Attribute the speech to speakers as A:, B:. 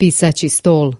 A: pisaći stol.